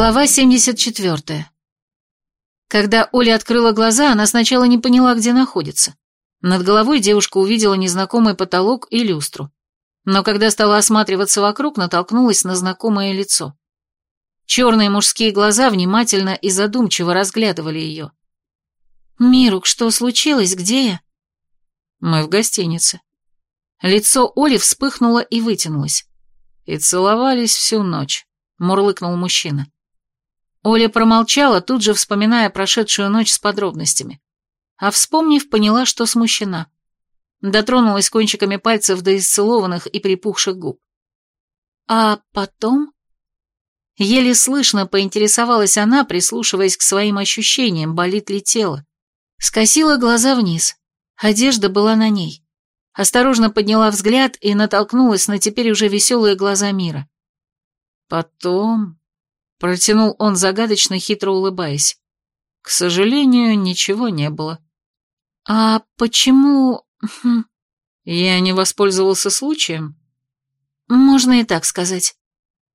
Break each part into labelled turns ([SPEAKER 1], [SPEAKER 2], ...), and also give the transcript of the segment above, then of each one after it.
[SPEAKER 1] Глава 74. Когда Оля открыла глаза, она сначала не поняла, где находится. Над головой девушка увидела незнакомый потолок и люстру. Но когда стала осматриваться вокруг, натолкнулась на знакомое лицо. Черные мужские глаза внимательно и задумчиво разглядывали ее. «Мирук, что случилось? Где я?» «Мы в гостинице». Лицо Оли вспыхнуло и вытянулось. И целовались всю ночь мурлыкнул мужчина. Оля промолчала, тут же вспоминая прошедшую ночь с подробностями. А вспомнив, поняла, что смущена. Дотронулась кончиками пальцев до исцелованных и припухших губ. А потом... Еле слышно поинтересовалась она, прислушиваясь к своим ощущениям, болит ли тело. Скосила глаза вниз. Одежда была на ней. Осторожно подняла взгляд и натолкнулась на теперь уже веселые глаза мира. Потом... Протянул он загадочно, хитро улыбаясь. К сожалению, ничего не было. А почему... Я не воспользовался случаем? Можно и так сказать.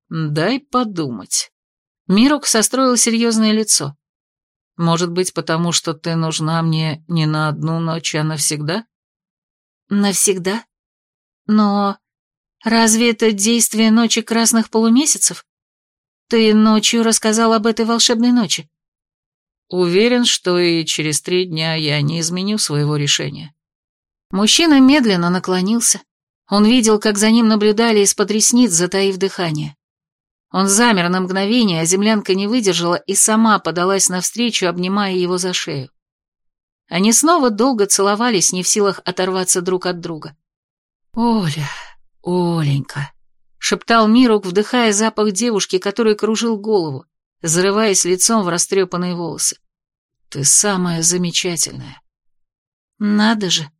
[SPEAKER 1] Дай подумать. Мирок состроил серьезное лицо. Может быть, потому что ты нужна мне не на одну ночь, а навсегда? Навсегда? Но Разве это действие ночи красных полумесяцев? Ты ночью рассказал об этой волшебной ночи. Уверен, что и через три дня я не изменю своего решения. Мужчина медленно наклонился. Он видел, как за ним наблюдали из-под ресниц, затаив дыхание. Он замер на мгновение, а землянка не выдержала и сама подалась навстречу, обнимая его за шею. Они снова долго целовались, не в силах оторваться друг от друга. «Оля, «Оленька», — шептал Мирук, вдыхая запах девушки, который кружил голову, зарываясь лицом в растрепанные волосы. «Ты самая замечательная». «Надо же,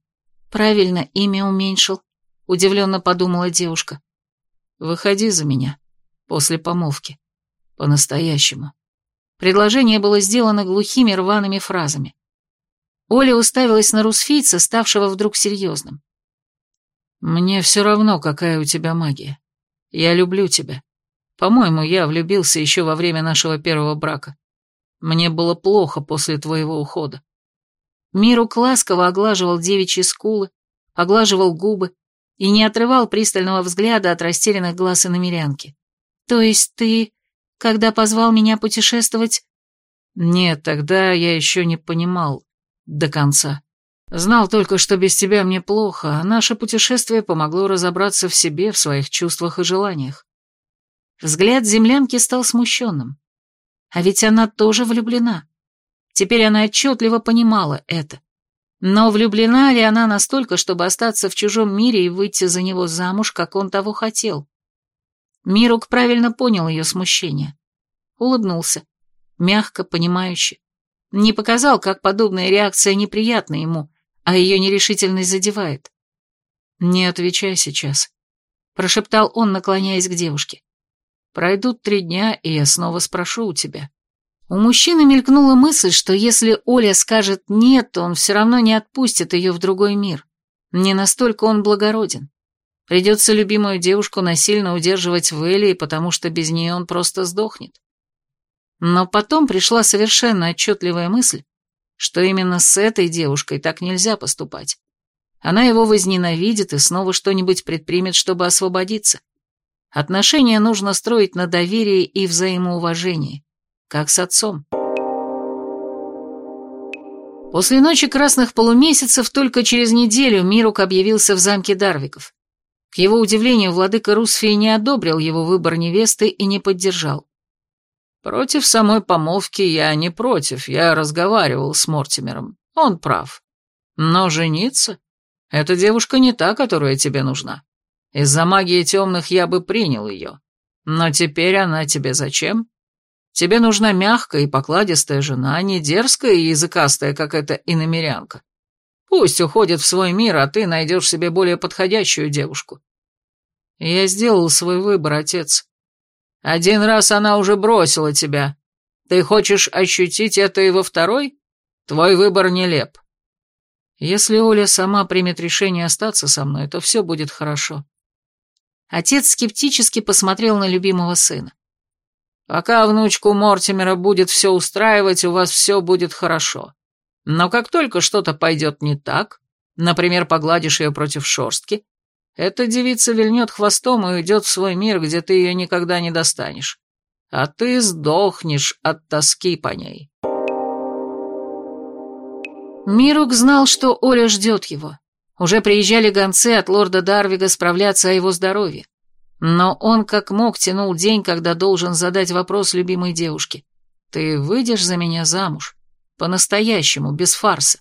[SPEAKER 1] правильно имя уменьшил», — удивленно подумала девушка. «Выходи за меня, после помолвки, по-настоящему». Предложение было сделано глухими рваными фразами. Оля уставилась на русфийца, ставшего вдруг серьезным. «Мне все равно, какая у тебя магия. Я люблю тебя. По-моему, я влюбился еще во время нашего первого брака. Мне было плохо после твоего ухода». Мирук ласково оглаживал девичьи скулы, оглаживал губы и не отрывал пристального взгляда от растерянных глаз и намерянки. «То есть ты, когда позвал меня путешествовать...» «Нет, тогда я еще не понимал до конца». Знал только, что без тебя мне плохо, а наше путешествие помогло разобраться в себе, в своих чувствах и желаниях. Взгляд землянки стал смущенным. А ведь она тоже влюблена. Теперь она отчетливо понимала это. Но влюблена ли она настолько, чтобы остаться в чужом мире и выйти за него замуж, как он того хотел? Мирук правильно понял ее смущение. Улыбнулся. Мягко, понимающе. Не показал, как подобная реакция неприятна ему, а ее нерешительность задевает. «Не отвечай сейчас», — прошептал он, наклоняясь к девушке. «Пройдут три дня, и я снова спрошу у тебя». У мужчины мелькнула мысль, что если Оля скажет «нет», то он все равно не отпустит ее в другой мир. Не настолько он благороден. Придется любимую девушку насильно удерживать в Элии, потому что без нее он просто сдохнет. Но потом пришла совершенно отчетливая мысль, что именно с этой девушкой так нельзя поступать. Она его возненавидит и снова что-нибудь предпримет, чтобы освободиться. Отношения нужно строить на доверии и взаимоуважении, как с отцом. После ночи красных полумесяцев только через неделю Мирук объявился в замке Дарвиков. К его удивлению, владыка Русфии не одобрил его выбор невесты и не поддержал. Против самой помолвки я не против, я разговаривал с Мортимером. Он прав. Но жениться? Эта девушка не та, которая тебе нужна. Из-за магии темных я бы принял ее. Но теперь она тебе зачем? Тебе нужна мягкая и покладистая жена, не дерзкая и языкастая, как эта иномерянка. Пусть уходит в свой мир, а ты найдешь себе более подходящую девушку. Я сделал свой выбор, отец. Один раз она уже бросила тебя. Ты хочешь ощутить это и во второй? Твой выбор нелеп. Если Оля сама примет решение остаться со мной, то все будет хорошо. Отец скептически посмотрел на любимого сына.
[SPEAKER 2] Пока внучку Мортимера будет все устраивать, у вас все будет хорошо. Но как только что-то пойдет не так, например, погладишь ее против шерстки, эта девица вильнет хвостом и уйдет в свой мир, где ты ее никогда не достанешь. А ты сдохнешь от тоски по ней.
[SPEAKER 1] Мирук знал, что Оля ждет его. Уже приезжали гонцы от лорда Дарвига справляться о его здоровье. Но он как мог тянул день, когда должен задать вопрос любимой девушке. «Ты выйдешь за меня замуж? По-настоящему, без фарса».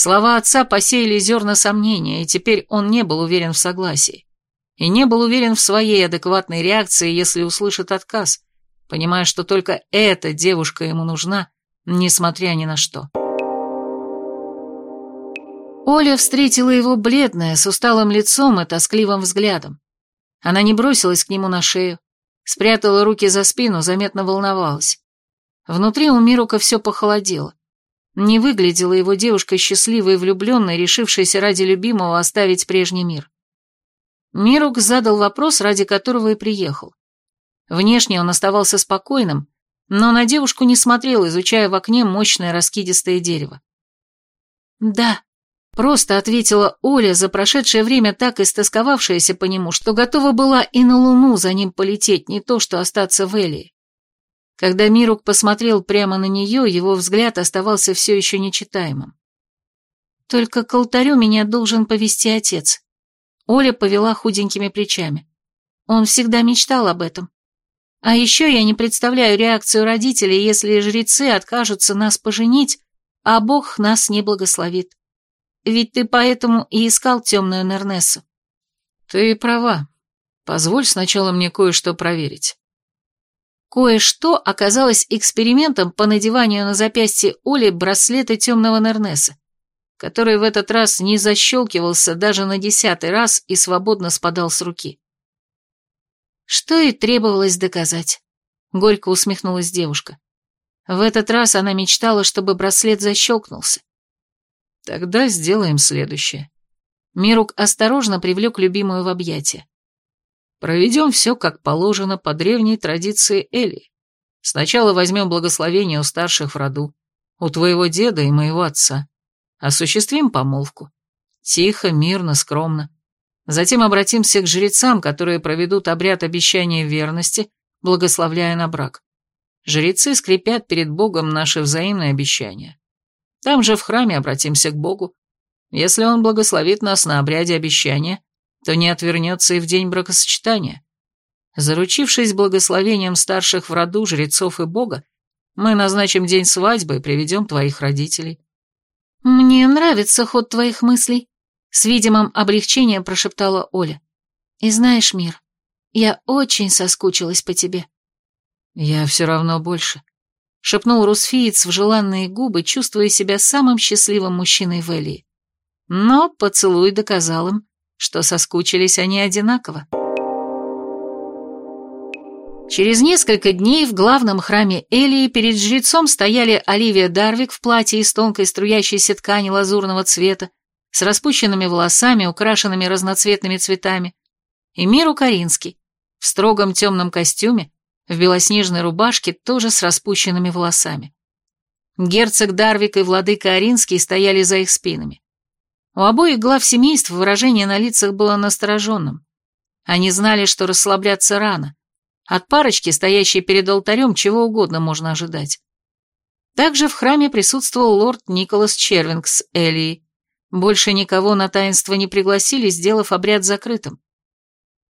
[SPEAKER 1] Слова отца посеяли зерна сомнения, и теперь он не был уверен в согласии. И не был уверен в своей адекватной реакции, если услышит отказ, понимая, что только эта девушка ему нужна, несмотря ни на что. Оля встретила его бледное, с усталым лицом и тоскливым взглядом. Она не бросилась к нему на шею, спрятала руки за спину, заметно волновалась. Внутри у Мирука все похолодело. Не выглядела его девушка счастливой и влюбленной, решившейся ради любимого оставить прежний мир. Мирук задал вопрос, ради которого и приехал. Внешне он оставался спокойным, но на девушку не смотрел, изучая в окне мощное раскидистое дерево. «Да», Просто ответила Оля, за прошедшее время так истосковавшаяся по нему, что готова была и на Луну за ним полететь, не то что остаться в Элии. Когда Мирук посмотрел прямо на нее, его взгляд оставался все еще нечитаемым. «Только к алтарю меня должен повести отец». Оля повела худенькими плечами. Он всегда мечтал об этом. А еще я не представляю реакцию родителей, если жрецы откажутся нас поженить, а Бог нас не благословит. Ведь ты поэтому и искал темную Нернессу.
[SPEAKER 2] Ты права. Позволь сначала мне кое-что проверить.
[SPEAKER 1] Кое-что оказалось экспериментом по надеванию на запястье Оли браслета темного Нернеса, который в этот раз не защелкивался даже на десятый раз и свободно спадал с руки. Что и требовалось доказать. Горько усмехнулась девушка. В этот раз она мечтала, чтобы браслет защелкнулся.
[SPEAKER 2] Тогда сделаем следующее.
[SPEAKER 1] Мирук осторожно привлек любимую в объятия.
[SPEAKER 2] Проведем все, как положено, по древней традиции Эли. Сначала возьмем благословение у старших в роду, у твоего деда и моего отца. Осуществим помолвку. Тихо, мирно, скромно. Затем обратимся к жрецам, которые проведут обряд обещания верности, благословляя на брак. Жрецы скрепят перед Богом наши взаимные обещания. Там же в храме обратимся к Богу. Если он благословит нас на обряде обещания, то не отвернется и в день бракосочетания. Заручившись благословением старших в роду, жрецов и Бога, мы назначим день свадьбы и приведем твоих родителей.
[SPEAKER 1] «Мне нравится ход твоих мыслей», — с видимым облегчением прошептала Оля. «И знаешь, Мир, я очень соскучилась по тебе».
[SPEAKER 2] «Я все равно больше
[SPEAKER 1] шепнул русфиец в желанные губы, чувствуя себя самым счастливым мужчиной в Элии. Но поцелуй доказал им, что соскучились они одинаково. Через несколько дней в главном храме Элии перед жрецом стояли Оливия Дарвик в платье из тонкой струящейся ткани лазурного цвета, с распущенными волосами, украшенными разноцветными цветами, и Миру Каринский в строгом темном костюме, в белоснежной рубашке, тоже с распущенными волосами. Герцог Дарвик и владыка Аринский стояли за их спинами. У обоих глав семейств выражение на лицах было настороженным. Они знали, что расслабляться рано. От парочки, стоящей перед алтарем, чего угодно можно ожидать. Также в храме присутствовал лорд Николас Червинг с. Больше никого на таинство не пригласили, сделав обряд закрытым.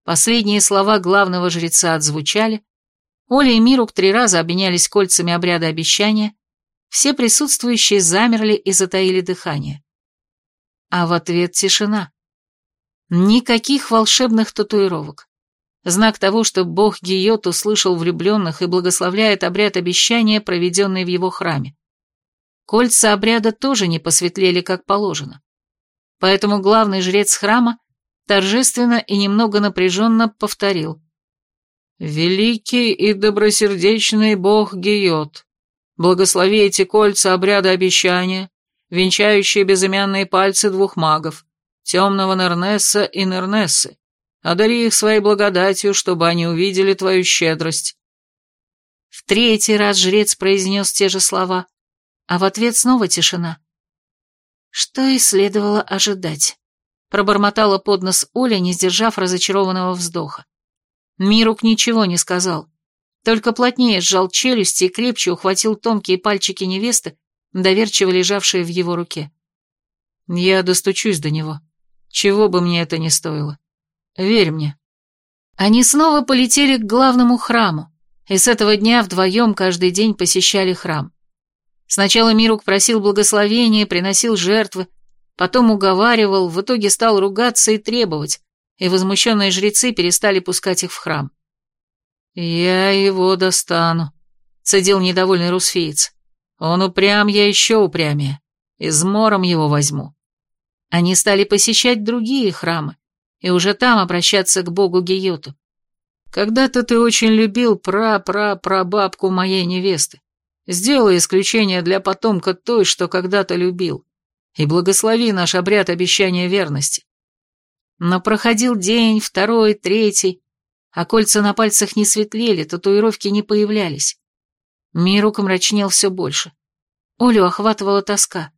[SPEAKER 1] Последние слова главного жреца отзвучали, Оля и Мирук три раза обменялись кольцами обряда обещания, все присутствующие замерли и затаили дыхание. А в ответ тишина. Никаких волшебных татуировок. Знак того, что бог Гиот услышал влюбленных и благословляет обряд обещания, проведенный в его храме. Кольца обряда тоже не посветлели, как положено. Поэтому главный жрец храма торжественно и немного напряженно повторил «Великий и добросердечный бог Гиот, благослови эти кольца обряда обещания, венчающие безымянные пальцы двух магов, темного Нернесса и Нернессы, одари их своей благодатью, чтобы они увидели твою щедрость». В третий раз жрец произнес те же слова, а в ответ снова тишина. Что и следовало ожидать. Пробормотала под нос Оля, не сдержав разочарованного вздоха. Мирук ничего не сказал, только плотнее сжал челюсти и крепче ухватил тонкие пальчики невесты, доверчиво лежавшие в его руке. Я достучусь до него, чего бы мне это ни стоило. Верь мне. Они снова полетели к главному храму, и с этого дня вдвоем каждый день посещали храм. Сначала Мирук просил благословения, приносил жертвы, потом уговаривал, в итоге стал ругаться и требовать, и возмущенные жрецы перестали пускать их в храм. «Я его достану», — цедил недовольный русфеец. «Он упрям, я еще упрямее. Измором его возьму». Они стали посещать другие храмы, и уже там обращаться к богу Гиоту. Когда-то ты очень любил пра-пра-прабабку моей невесты. Сделай исключение для потомка той, что когда-то любил, и благослови наш обряд обещания верности. Но проходил день, второй, третий, а кольца на пальцах не светлели, татуировки не появлялись. Мирук мрачнел все больше. Олю охватывала тоска.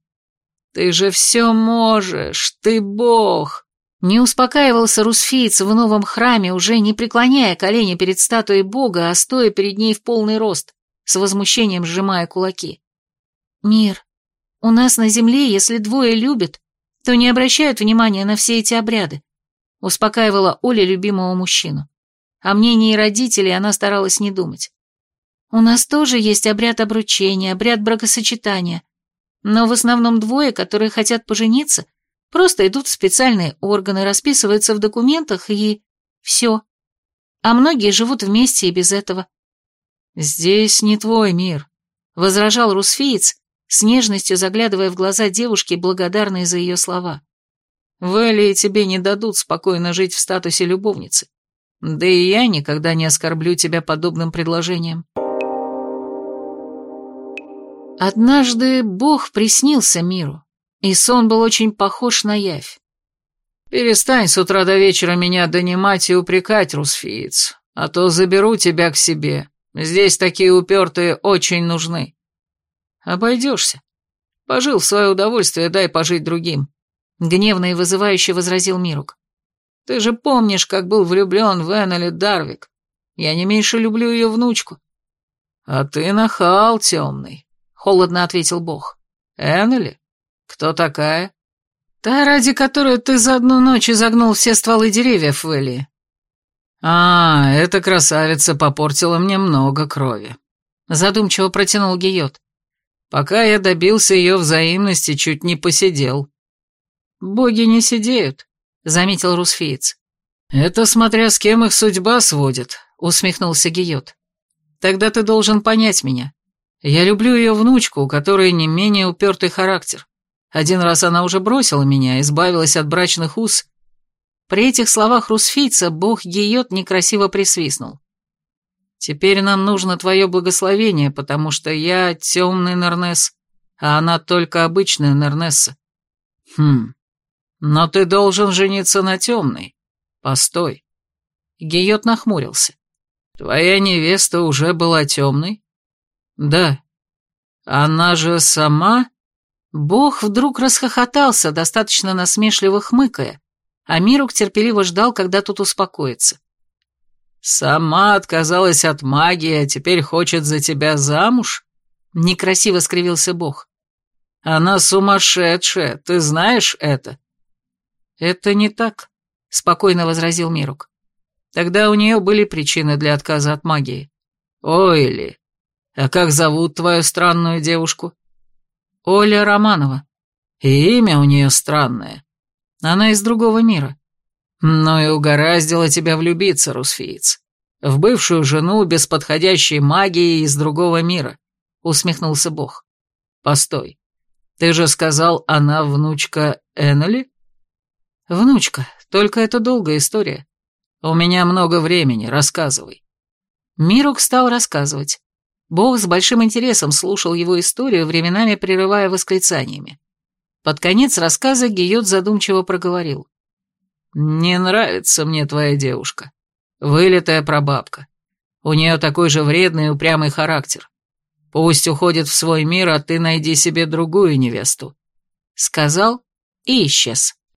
[SPEAKER 1] «Ты же все можешь, ты бог!» Не успокаивался русфиец в новом храме, уже не преклоняя колени перед статуей бога, а стоя перед ней в полный рост, с возмущением сжимая кулаки. «Мир, у нас на земле, если двое любят, то не обращают внимания на все эти обряды», успокаивала Оля любимого мужчину. О мнении родителей она старалась не думать. «У нас тоже есть обряд обручения, обряд бракосочетания, но в основном двое, которые хотят пожениться, Просто идут в специальные органы, расписываются в документах и... все. А многие живут вместе и без этого. «Здесь не твой мир», — возражал русфиец, с нежностью заглядывая в глаза девушки, благодарные за ее слова. «В Элии тебе не дадут спокойно жить в статусе любовницы. Да и я никогда не оскорблю тебя подобным предложением». Однажды Бог приснился миру и сон был очень похож на явь. «Перестань с утра до вечера меня донимать и упрекать, русфиец, а то заберу тебя к себе. Здесь такие упертые очень нужны». «Обойдешься. Пожил в свое удовольствие, дай пожить другим», — гневно и вызывающе возразил Мирук. «Ты же помнишь, как был влюблен в Эннели Дарвик. Я не меньше люблю ее внучку». «А ты нахал темный», — холодно ответил Бог. «Эннели? «Кто такая?» «Та, ради которой ты за одну ночь изогнул все стволы деревьев в Элии». «А, эта красавица попортила мне много крови», — задумчиво протянул Гийот. «Пока я добился ее взаимности, чуть не посидел». «Боги не сидеют», — заметил Русфиец. «Это смотря с кем их судьба сводит», — усмехнулся Гийот. «Тогда ты должен понять меня. Я люблю ее внучку, у которой не менее упертый характер. Один раз она уже бросила меня, избавилась от брачных уз. При этих словах русфийца бог Гейот некрасиво присвистнул. «Теперь нам нужно твое благословение, потому что я темный Нернес, а она только обычная Нернесса». «Хм, но ты должен жениться на темной. Постой». Гейот нахмурился. «Твоя невеста уже была темной?» «Да». «Она же сама...» Бог вдруг расхохотался, достаточно насмешливо хмыкая, а Мирук терпеливо ждал, когда тут успокоится. «Сама отказалась от магии, а теперь хочет за тебя замуж?» Некрасиво скривился Бог. «Она сумасшедшая, ты знаешь это?» «Это не так», — спокойно возразил Мирук. «Тогда у нее были причины для отказа от магии». «Ой ли, а как зовут твою странную девушку?» Оля Романова. И имя у нее странное. Она из другого мира. Но и угораздило тебя влюбиться, русфиец. В бывшую жену без подходящей магии из другого мира, усмехнулся Бог. Постой. Ты же сказал, она внучка Эннели? Внучка, только это долгая история. У меня много времени, рассказывай. Мирук стал рассказывать. Бог с большим интересом слушал его историю, временами прерывая восклицаниями. Под конец рассказа Гийот задумчиво проговорил. «Не нравится мне твоя девушка. Вылитая прабабка.
[SPEAKER 2] У нее такой же вредный и упрямый характер. Пусть уходит в свой мир, а ты найди себе другую невесту», — сказал и исчез.